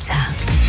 Peter.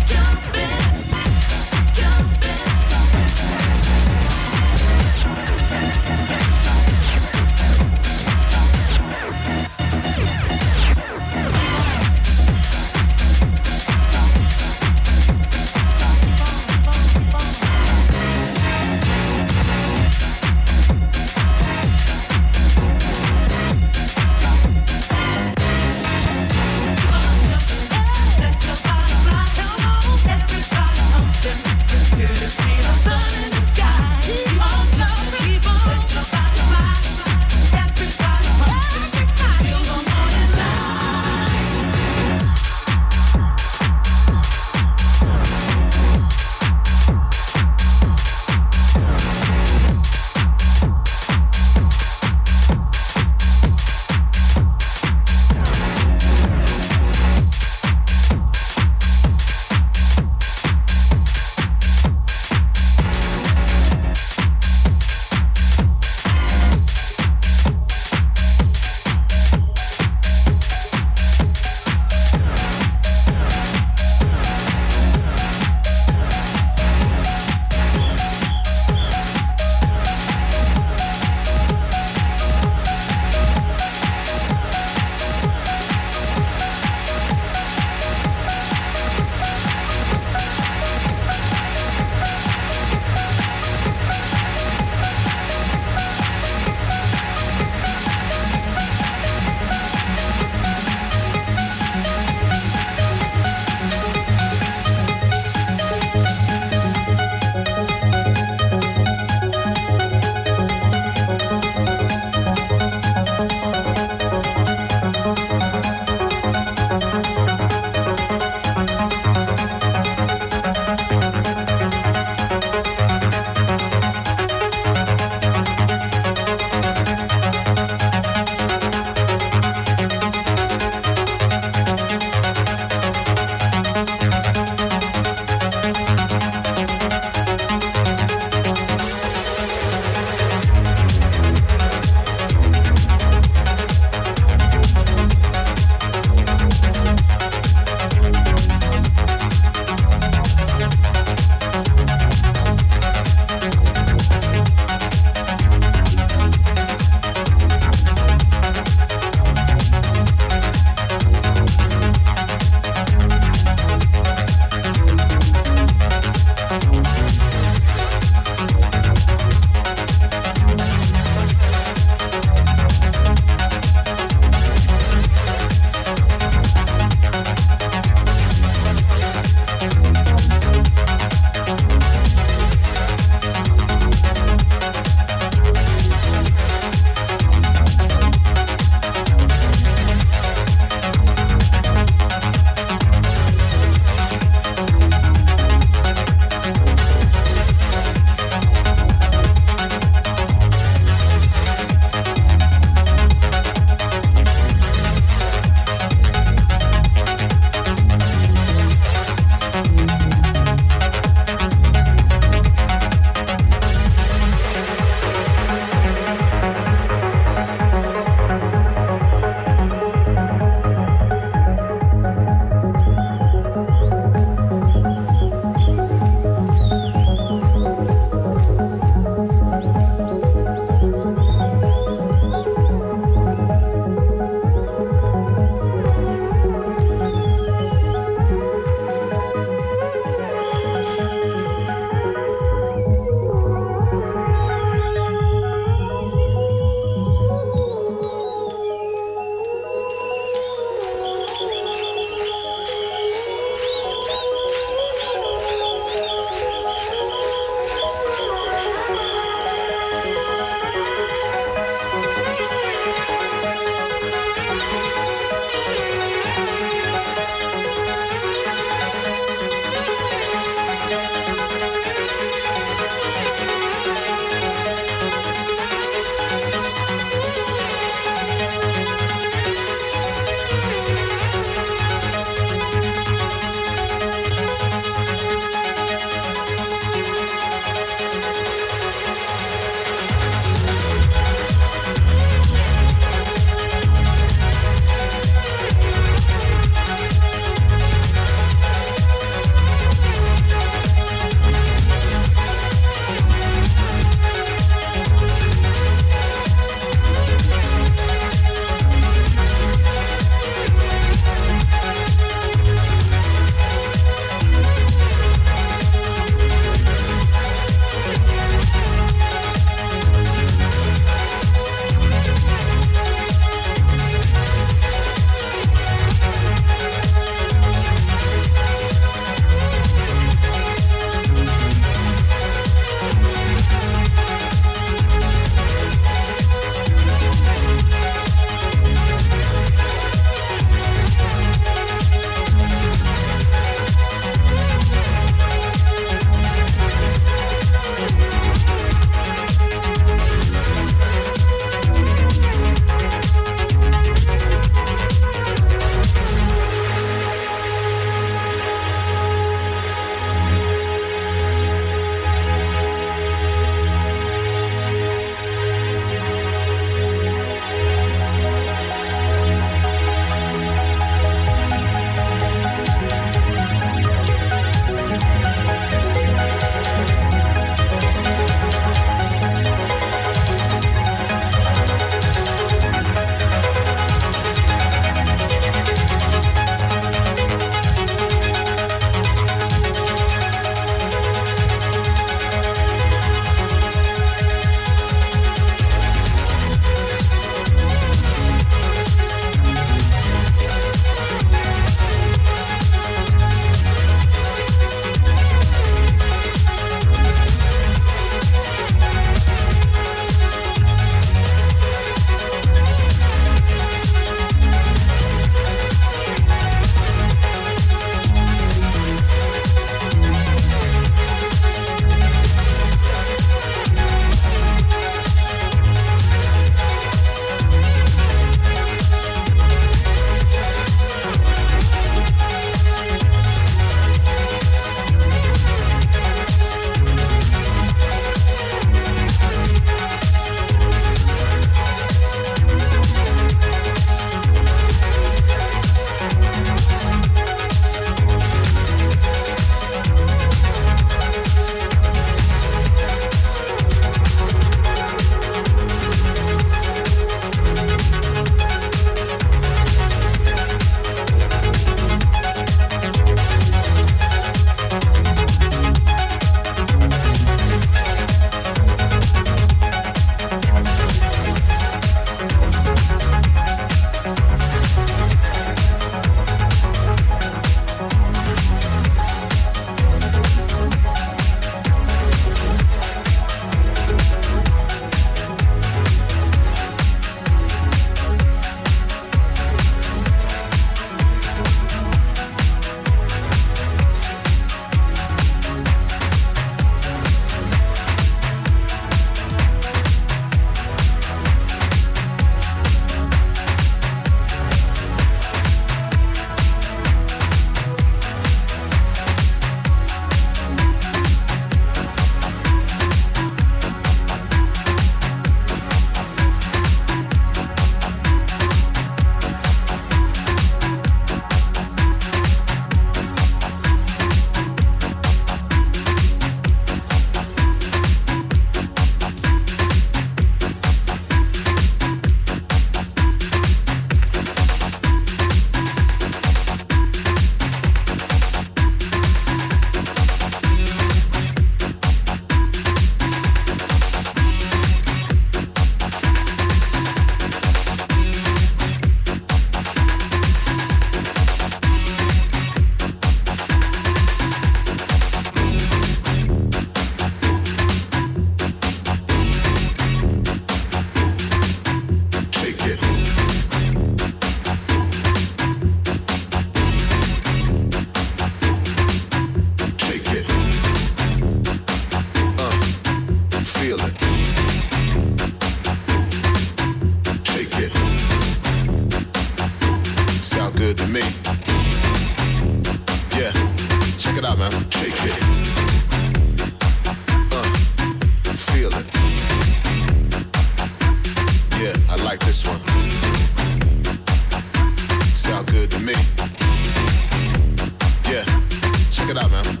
Check it out, man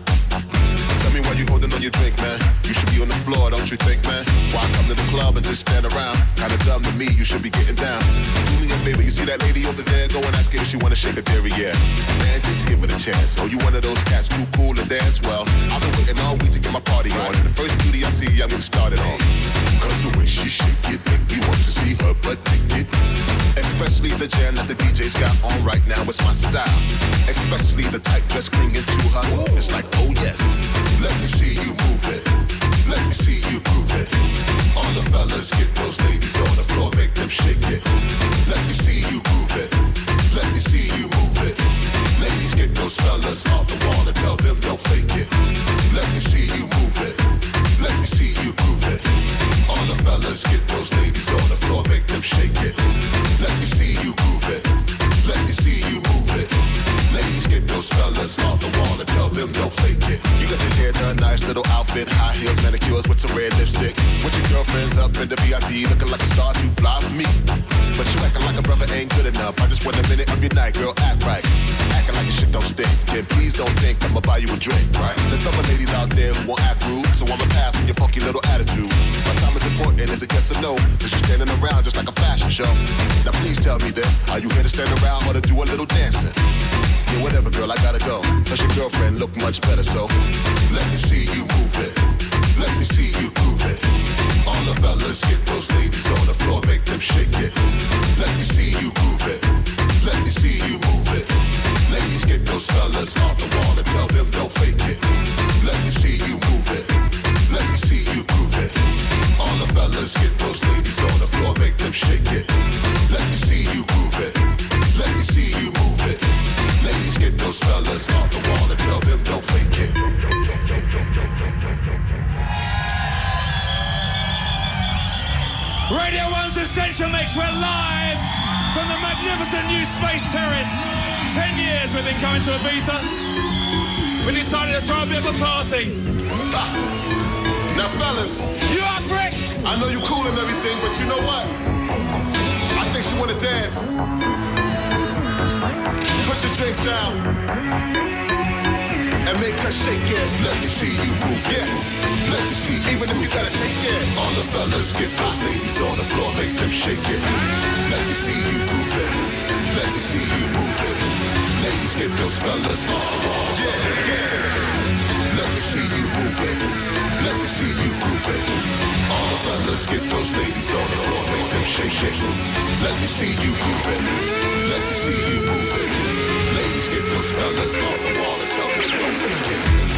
you drink, man. You should be on the floor, don't you think, man? Why come to the club and just stand around? Kinda dumb to me, you should be getting down. Do me a favor, you see that lady over there? Go and ask her if she wanna shake the derriere. Man, just give it a chance. Oh, you one of those cats too cool to dance? Well, I've been waiting all week to get my party on. And the first beauty I see, I'm getting started on. Cause the she shake it, me want to see her butt naked. Especially the jam that the DJ's got on right now, it's my style. Especially the tight dress clinging to her. It's like, oh yes, let me see you move it. Let me see you prove it. All the fellas get those ladies on the floor, make them shake it. Let me see you prove it. Let me see you move it. Ladies get those fellas off the wall and tell them don't fake it. Let me see you move it. Let me see you fellas get those ladies on the floor, make them shake it. Let me see you it. Let me see you move it. Ladies get those the wall and tell them don't fake it. You got nice little outfit, high heels, manicures with some red lipstick. With your girlfriends up in the VIP, looking like a star too fly for me. But you acting like a brother ain't good enough. I just want a minute of your night, girl, act right. Acting like your shit don't stink. Then please don't think I'ma buy you a drink, right? There's other ladies out there who won't act rude, so I'ma pass on your funky little attitude. My time is important, is it yes or no? Cause you're standing around just like a fashion show. Now please tell me then, are you here to stand around or to do a little dancing? Yeah, whatever, girl, I gotta go. Cause your girlfriend look much better, so let me see you move it. Let me see you prove it. All the fellas get those ladies on the floor, make them shake it. Let me see you prove it. Let me see you We decided to throw a bit of a party. Ah. Now, fellas. You up, Rick? I know you're cool and everything, but you know what? I think she wanna dance. Put your drinks down and make her shake it. Let me see you move, yeah. Let me see, even if you gotta take it. All the fellas get those ladies on the floor, make them shake it. Let me see you move it. Let me see you move it. Ladies get those fellas yeah, yeah. Let me see you move it. Let me see you move it. All the fellas get those ladies on the floor, make them shake it. Let me see you move it. Let me see you move it. Ladies get those fellas off the wall and tell them don't fake it.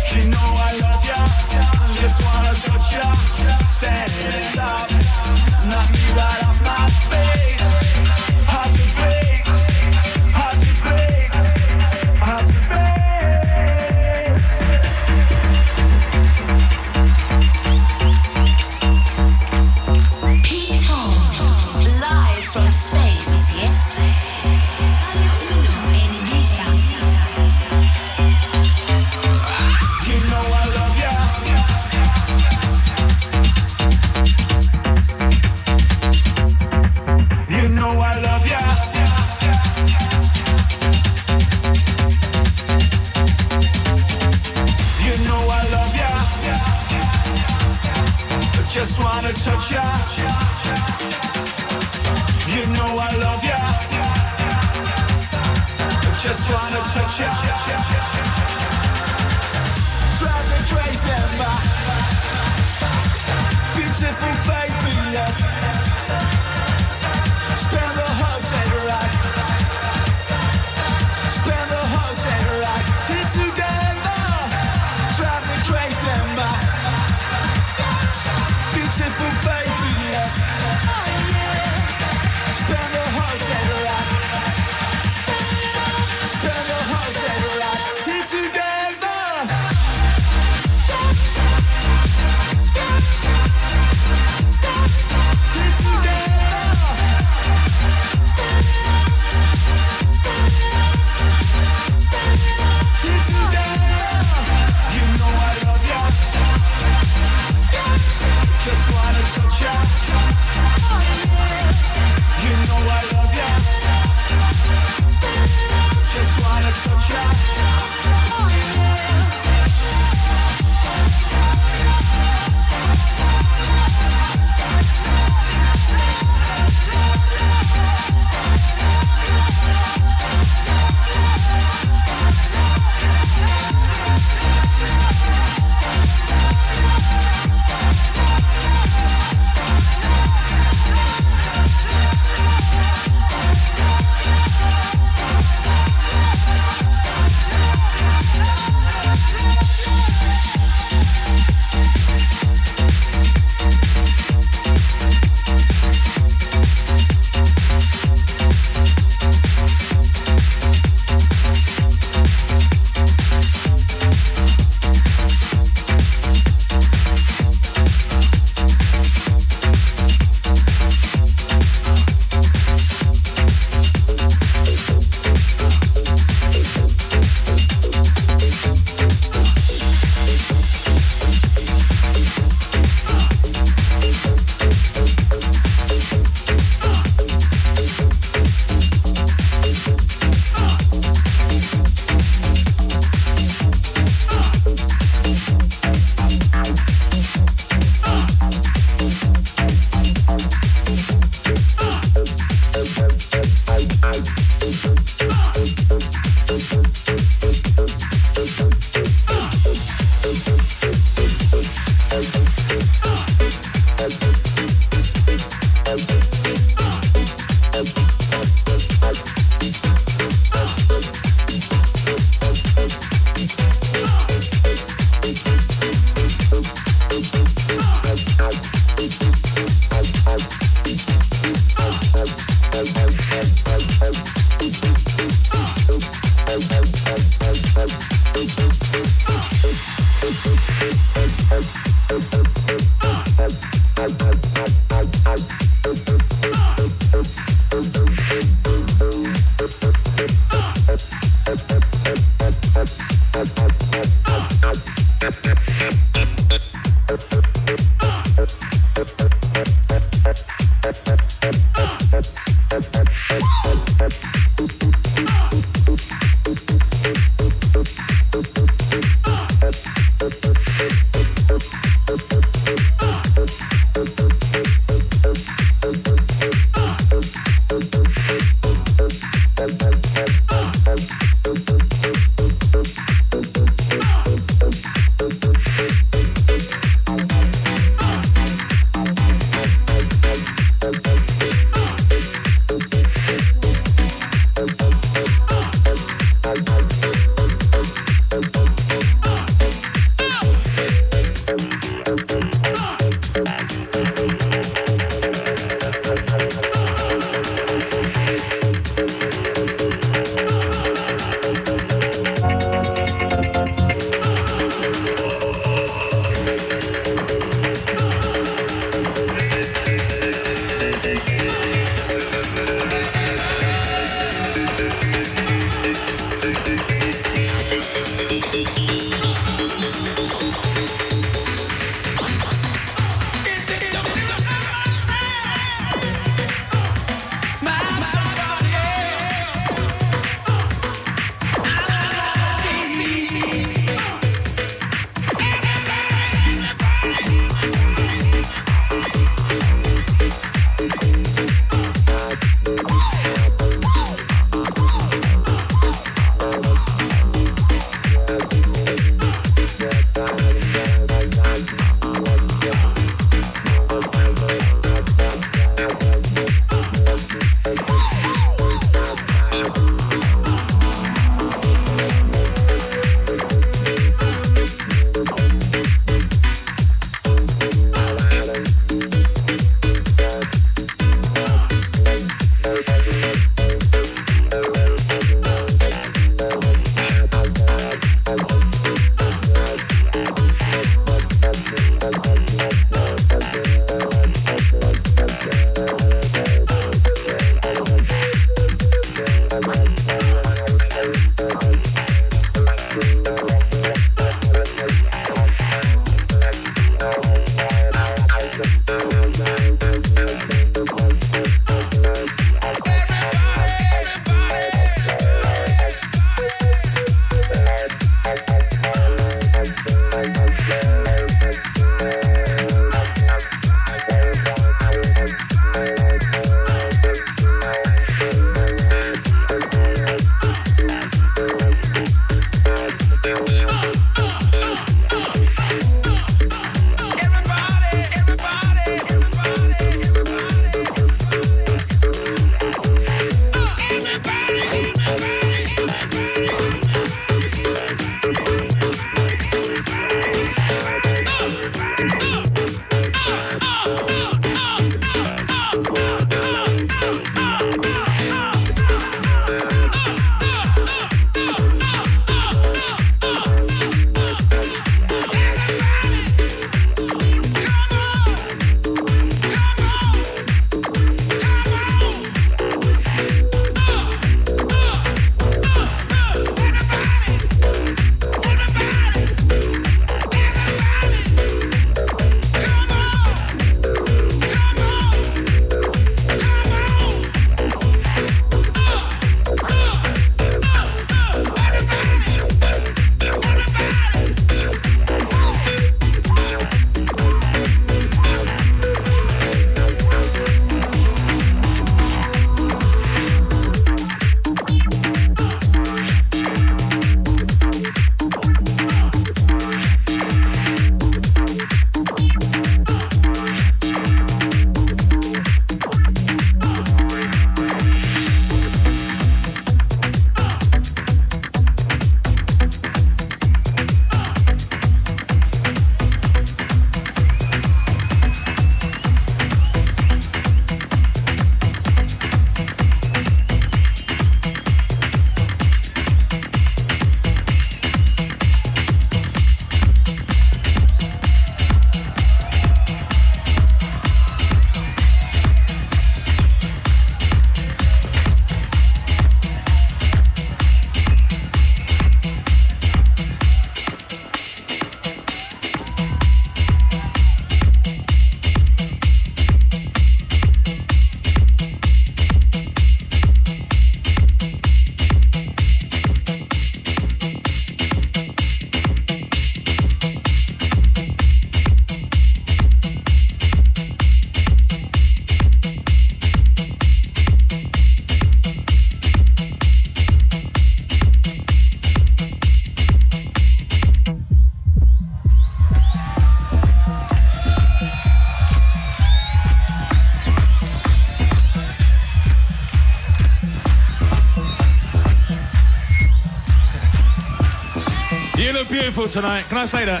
Beautiful tonight. Can I say that?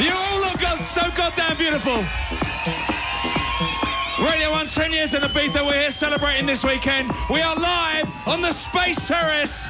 You all look so goddamn beautiful. Radio 1, 10 years in Ibiza. We're here celebrating this weekend. We are live on the Space Terrace.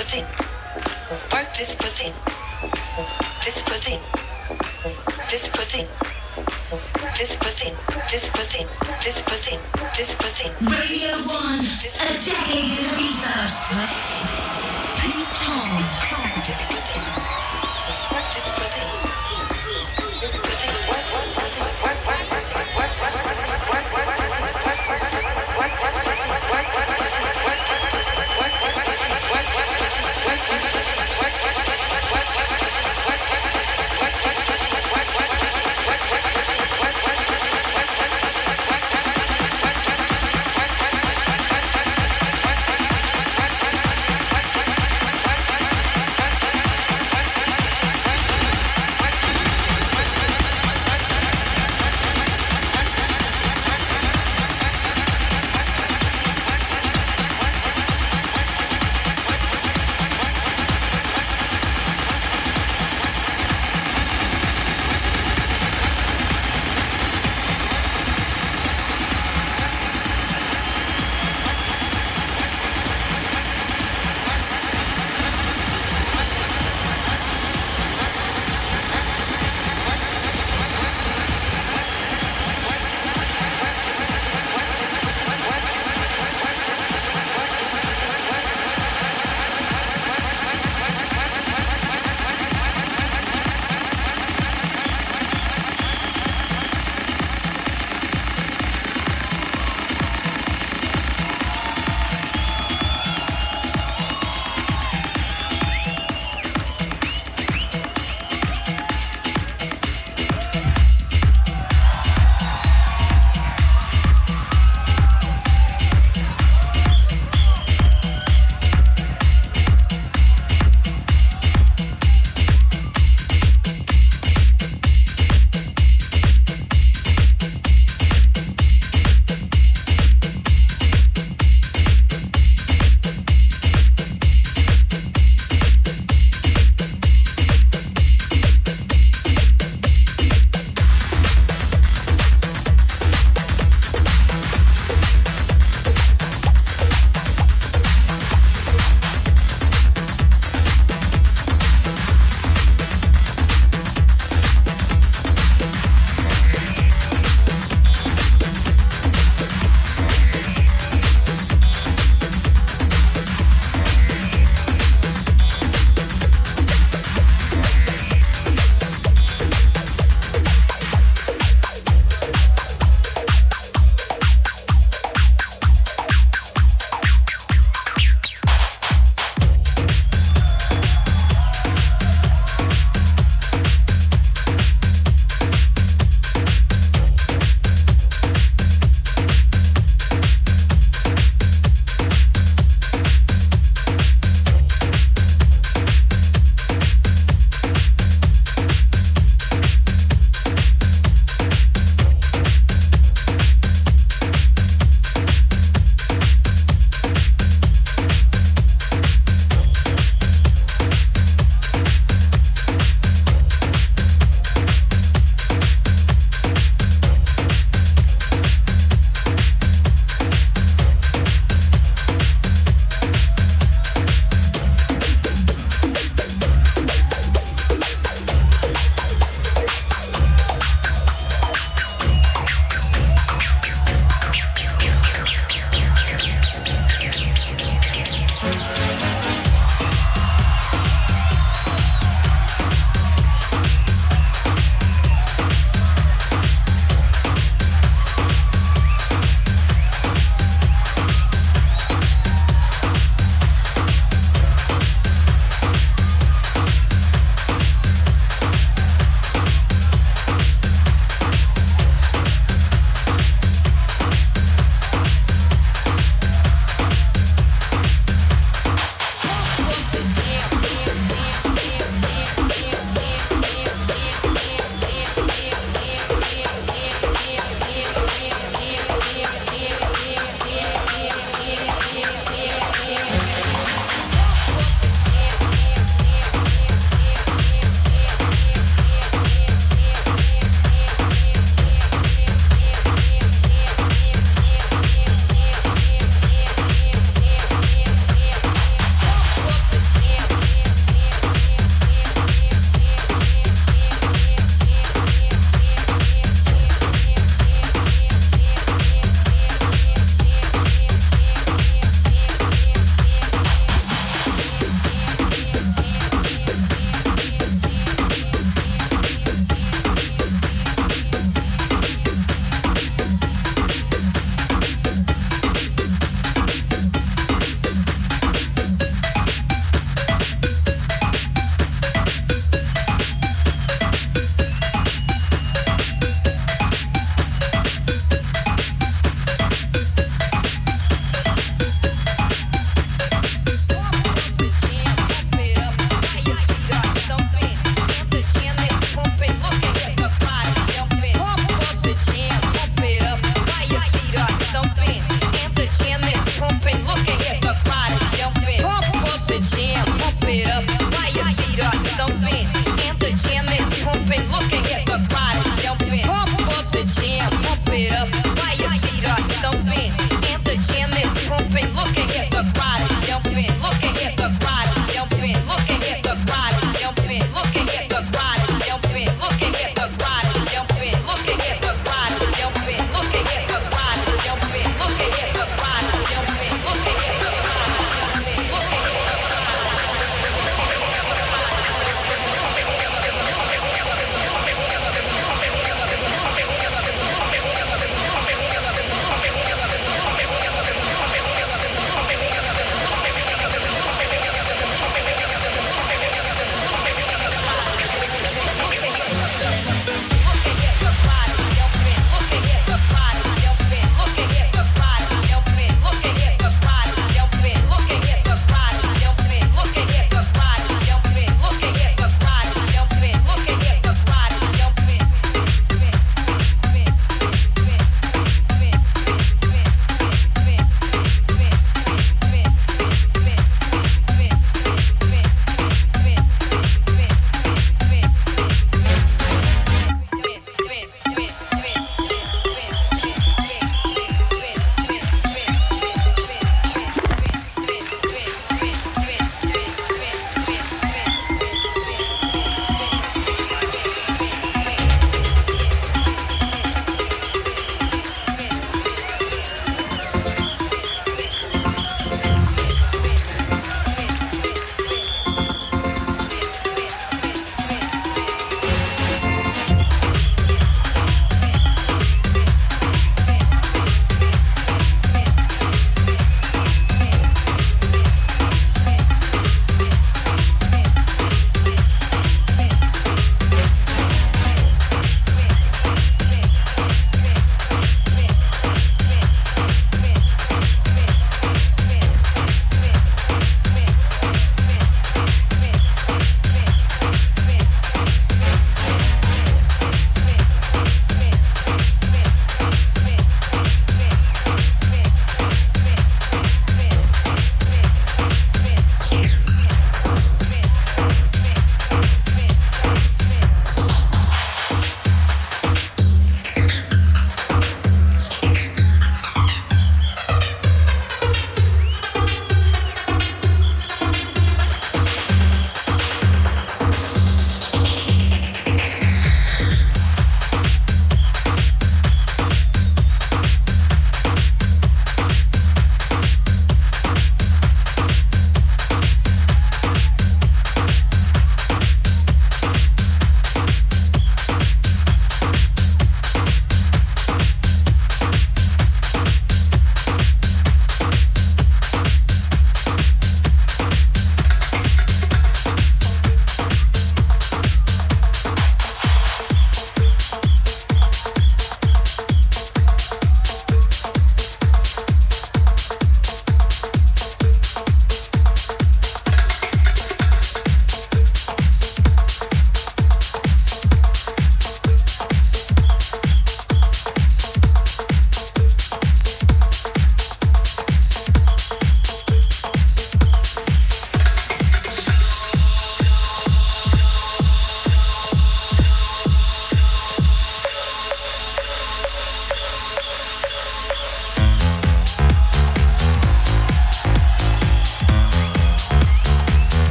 pussy. Work this pussy. This pussy. This pussy. This pussy. This pussy. This pussy. This pussy. Radio One. A decade of research. Pete Tong.